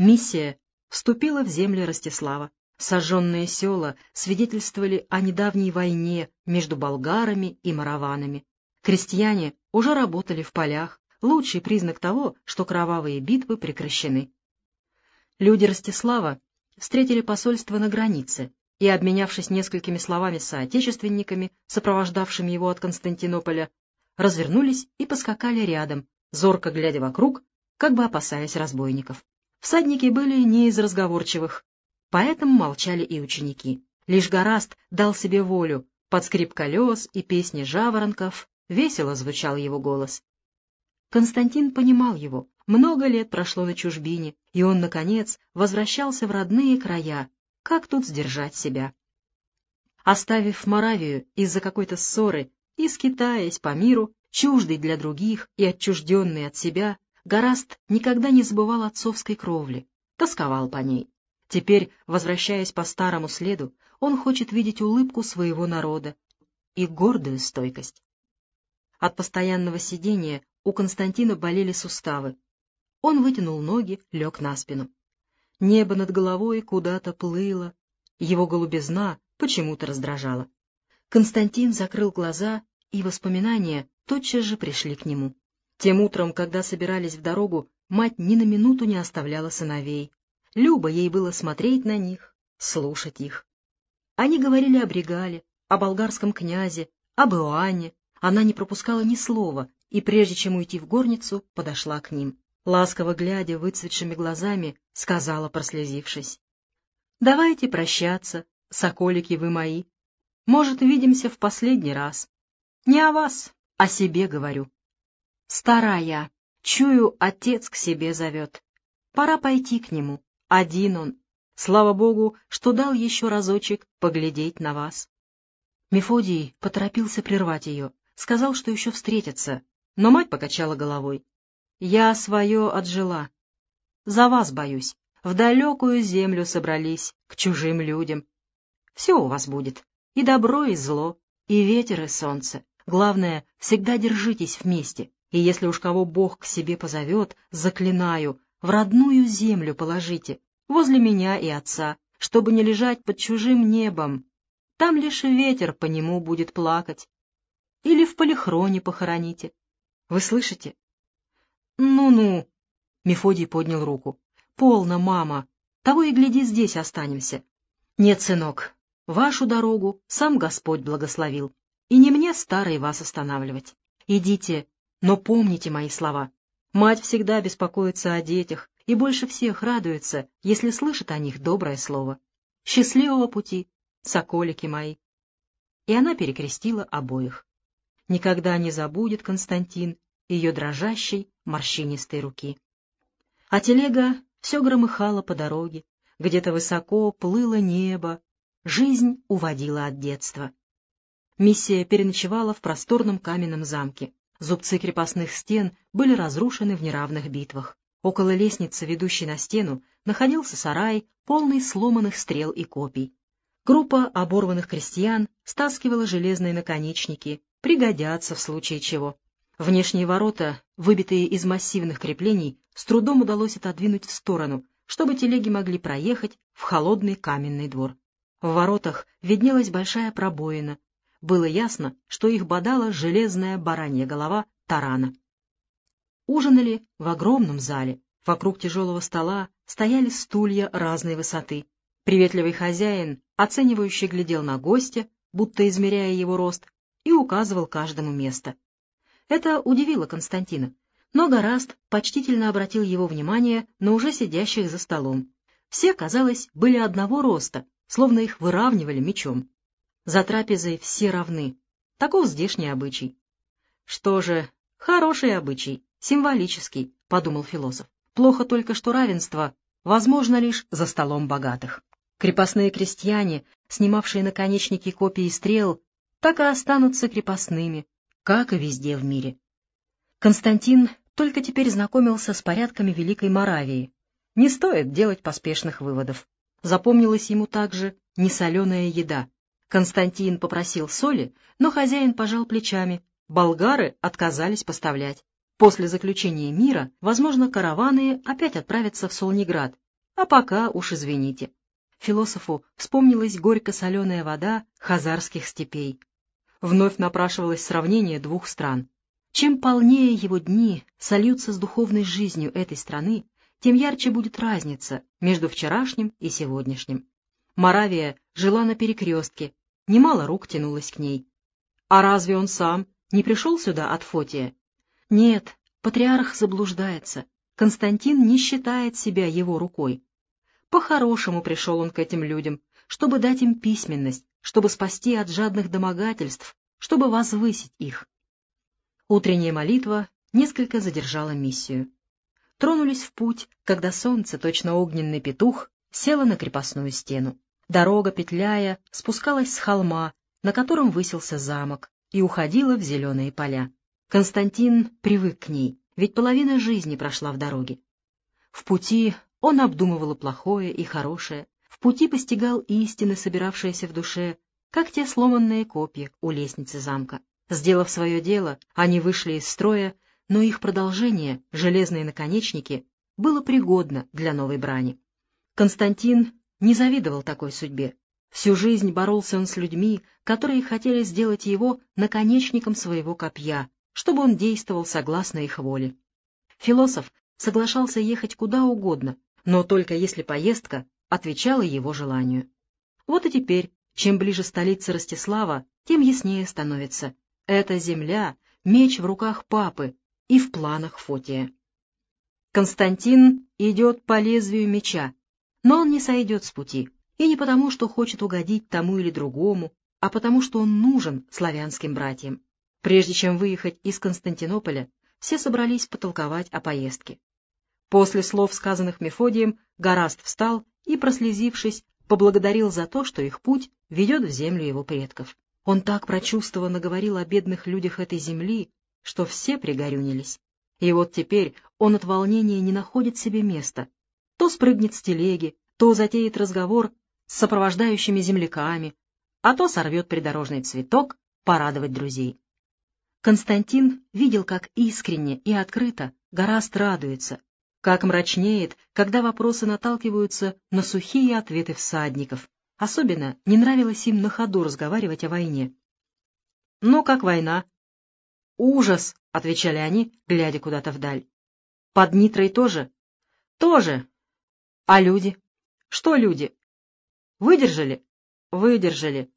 Миссия вступила в земли Ростислава. Сожженные села свидетельствовали о недавней войне между болгарами и мараванами. Крестьяне уже работали в полях, лучший признак того, что кровавые битвы прекращены. Люди Ростислава встретили посольство на границе и, обменявшись несколькими словами соотечественниками, сопровождавшими его от Константинополя, развернулись и поскакали рядом, зорко глядя вокруг, как бы опасаясь разбойников. Всадники были не из разговорчивых, поэтому молчали и ученики. Лишь Гораст дал себе волю, под скрип колес и песни жаворонков весело звучал его голос. Константин понимал его. Много лет прошло на чужбине, и он, наконец, возвращался в родные края. Как тут сдержать себя? Оставив Моравию из-за какой-то ссоры и скитаясь по миру, чуждый для других и отчужденный от себя, Гораст никогда не забывал отцовской кровли, тосковал по ней. Теперь, возвращаясь по старому следу, он хочет видеть улыбку своего народа и гордую стойкость. От постоянного сидения у Константина болели суставы. Он вытянул ноги, лег на спину. Небо над головой куда-то плыло, его голубизна почему-то раздражала. Константин закрыл глаза, и воспоминания тотчас же пришли к нему. Тем утром, когда собирались в дорогу, мать ни на минуту не оставляла сыновей. Любо ей было смотреть на них, слушать их. Они говорили о Бригале, о болгарском князе, об Иоанне. Она не пропускала ни слова, и прежде чем уйти в горницу, подошла к ним. Ласково глядя выцветшими глазами, сказала, прослезившись. — Давайте прощаться, соколики вы мои. Может, увидимся в последний раз. Не о вас, о себе говорю. Старая, чую, отец к себе зовет. Пора пойти к нему. Один он. Слава богу, что дал еще разочек поглядеть на вас. Мефодий поторопился прервать ее, сказал, что еще встретятся, но мать покачала головой. Я свое отжила. За вас боюсь. В далекую землю собрались, к чужим людям. Все у вас будет. И добро, и зло, и ветер, и солнце. Главное, всегда держитесь вместе. И если уж кого Бог к себе позовет, заклинаю, в родную землю положите, возле меня и отца, чтобы не лежать под чужим небом. Там лишь ветер по нему будет плакать. Или в полихроне похороните. Вы слышите? Ну-ну, Мефодий поднял руку. Полно, мама. Того и гляди, здесь останемся. Нет, сынок, вашу дорогу сам Господь благословил. И не мне, старый, вас останавливать. Идите, но помните мои слова. Мать всегда беспокоится о детях и больше всех радуется, если слышит о них доброе слово. Счастливого пути, соколики мои. И она перекрестила обоих. Никогда не забудет Константин ее дрожащей, морщинистой руки. А телега все громыхала по дороге, где-то высоко плыло небо, жизнь уводила от детства. Миссия переночевала в просторном каменном замке. Зубцы крепостных стен были разрушены в неравных битвах. Около лестницы, ведущей на стену, находился сарай, полный сломанных стрел и копий. Группа оборванных крестьян стаскивала железные наконечники, пригодятся в случае чего. Внешние ворота, выбитые из массивных креплений, с трудом удалось отодвинуть в сторону, чтобы телеги могли проехать в холодный каменный двор. В воротах виднелась большая пробоина, было ясно, что их бодала железная баранья голова тарана. Ужинали в огромном зале. Вокруг тяжелого стола стояли стулья разной высоты. Приветливый хозяин, оценивающий, глядел на гостя, будто измеряя его рост, и указывал каждому место. Это удивило Константина, но Гораст почтительно обратил его внимание на уже сидящих за столом. Все, казалось, были одного роста, словно их выравнивали мечом. За трапезой все равны. Таков здешний обычай. Что же, хороший обычай, символический, — подумал философ. Плохо только, что равенство возможно лишь за столом богатых. Крепостные крестьяне, снимавшие наконечники копий и стрел, так и останутся крепостными, как и везде в мире. Константин только теперь знакомился с порядками Великой Моравии. Не стоит делать поспешных выводов. Запомнилась ему также несоленая еда. Константин попросил соли, но хозяин пожал плечами. Болгары отказались поставлять. После заключения мира, возможно, караваны опять отправятся в Солнеград, А пока уж извините. Философу вспомнилась горько-соленая вода хазарских степей. Вновь напрашивалось сравнение двух стран. Чем полнее его дни сольются с духовной жизнью этой страны, тем ярче будет разница между вчерашним и сегодняшним. Моравия жила на перекрестке, немало рук тянулось к ней. А разве он сам не пришел сюда от Фотия? Нет, патриарх заблуждается. Константин не считает себя его рукой. По-хорошему пришел он к этим людям, чтобы дать им письменность, чтобы спасти от жадных домогательств, чтобы возвысить их. Утренняя молитва несколько задержала миссию. Тронулись в путь, когда солнце, точно огненный петух, село на крепостную стену. Дорога, петляя, спускалась с холма, на котором высился замок, и уходила в зеленые поля. Константин привык к ней, ведь половина жизни прошла в дороге. В пути он обдумывал плохое и хорошее, в пути постигал истины, собиравшиеся в душе, как те сломанные копья у лестницы замка. Сделав свое дело, они вышли из строя, но их продолжение, железные наконечники, было пригодно для новой брани. Константин не завидовал такой судьбе. Всю жизнь боролся он с людьми, которые хотели сделать его наконечником своего копья, чтобы он действовал согласно их воле. Философ соглашался ехать куда угодно, но только если поездка отвечала его желанию. Вот и теперь, чем ближе столица Ростислава, тем яснее становится. Эта земля — меч в руках папы и в планах Фотия. Константин идет по лезвию меча, но он не сойдет с пути, и не потому, что хочет угодить тому или другому, а потому, что он нужен славянским братьям. Прежде чем выехать из Константинополя, все собрались потолковать о поездке. После слов, сказанных Мефодием, Гораст встал и, прослезившись, поблагодарил за то, что их путь ведет в землю его предков. Он так прочувствованно говорил о бедных людях этой земли, что все пригорюнились. И вот теперь он от волнения не находит себе места. То спрыгнет с телеги, то затеет разговор с сопровождающими земляками, а то сорвет придорожный цветок порадовать друзей. Константин видел, как искренне и открыто Гораст радуется, как мрачнеет, когда вопросы наталкиваются на сухие ответы всадников. Особенно не нравилось им на ходу разговаривать о войне. «Ну, как война?» «Ужас!» — отвечали они, глядя куда-то вдаль. «Под Нитрой тоже?» «Тоже!» «А люди?» «Что люди?» «Выдержали?» «Выдержали».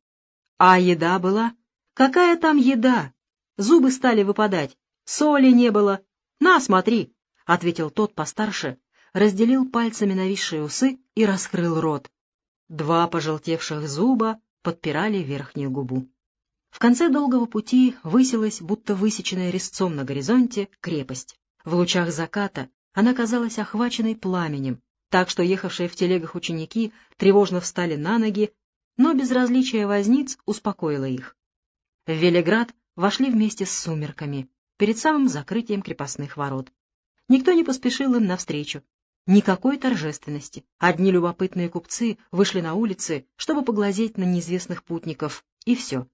«А еда была?» «Какая там еда?» Зубы стали выпадать, соли не было. «На, смотри!» — ответил тот постарше, разделил пальцами нависшие усы и раскрыл рот. Два пожелтевших зуба подпирали верхнюю губу. В конце долгого пути высилась, будто высеченная резцом на горизонте, крепость. В лучах заката она казалась охваченной пламенем, так что ехавшие в телегах ученики тревожно встали на ноги, но безразличие возниц успокоило их. В Велиград вошли вместе с сумерками, перед самым закрытием крепостных ворот. Никто не поспешил им навстречу. Никакой торжественности. Одни любопытные купцы вышли на улицы, чтобы поглазеть на неизвестных путников, и все.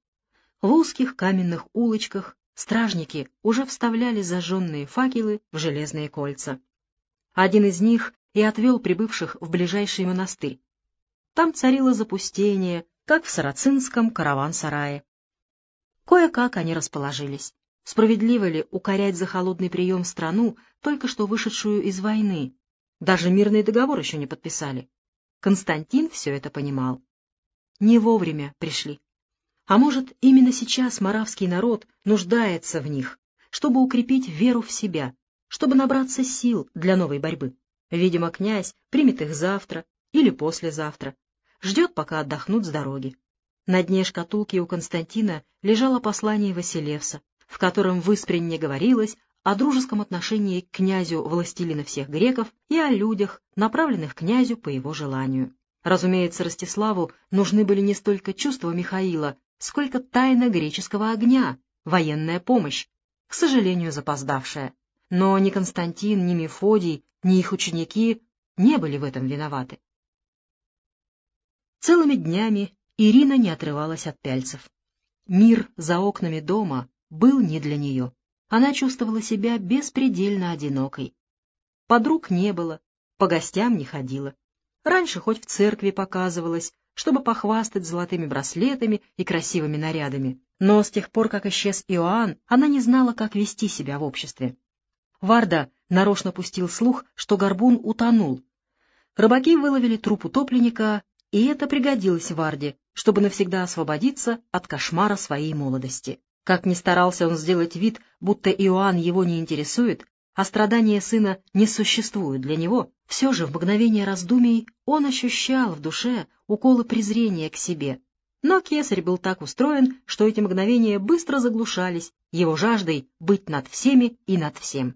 В узких каменных улочках стражники уже вставляли зажженные факелы в железные кольца. Один из них и отвел прибывших в ближайший монастырь. Там царило запустение, как в сарацинском караван-сарае. Кое-как они расположились. Справедливо ли укорять за холодный прием страну, только что вышедшую из войны? Даже мирный договор еще не подписали. Константин все это понимал. Не вовремя пришли. А может, именно сейчас маравский народ нуждается в них, чтобы укрепить веру в себя, чтобы набраться сил для новой борьбы. Видимо, князь примет их завтра или послезавтра, ждет, пока отдохнут с дороги. На дне шкатулки у Константина лежало послание Василевса, в котором выспренне говорилось о дружеском отношении к князю властелина всех греков и о людях, направленных князю по его желанию. Разумеется, Ростиславу нужны были не столько чувства Михаила, сколько тайна греческого огня, военная помощь, к сожалению, запоздавшая. Но ни Константин, ни Мефодий, ни их ученики не были в этом виноваты. Целыми днями Ирина не отрывалась от пяльцев. Мир за окнами дома был не для нее. Она чувствовала себя беспредельно одинокой. Подруг не было, по гостям не ходила. Раньше хоть в церкви показывалась, чтобы похвастать золотыми браслетами и красивыми нарядами. Но с тех пор, как исчез Иоанн, она не знала, как вести себя в обществе. Варда нарочно пустил слух, что горбун утонул. Рыбаки выловили труп утопленника, и это пригодилось Варде, чтобы навсегда освободиться от кошмара своей молодости. Как ни старался он сделать вид, будто Иоанн его не интересует, а страдания сына не существуют для него, все же в мгновение раздумий он ощущал в душе уколы презрения к себе. Но кесарь был так устроен, что эти мгновения быстро заглушались его жаждой быть над всеми и над всем.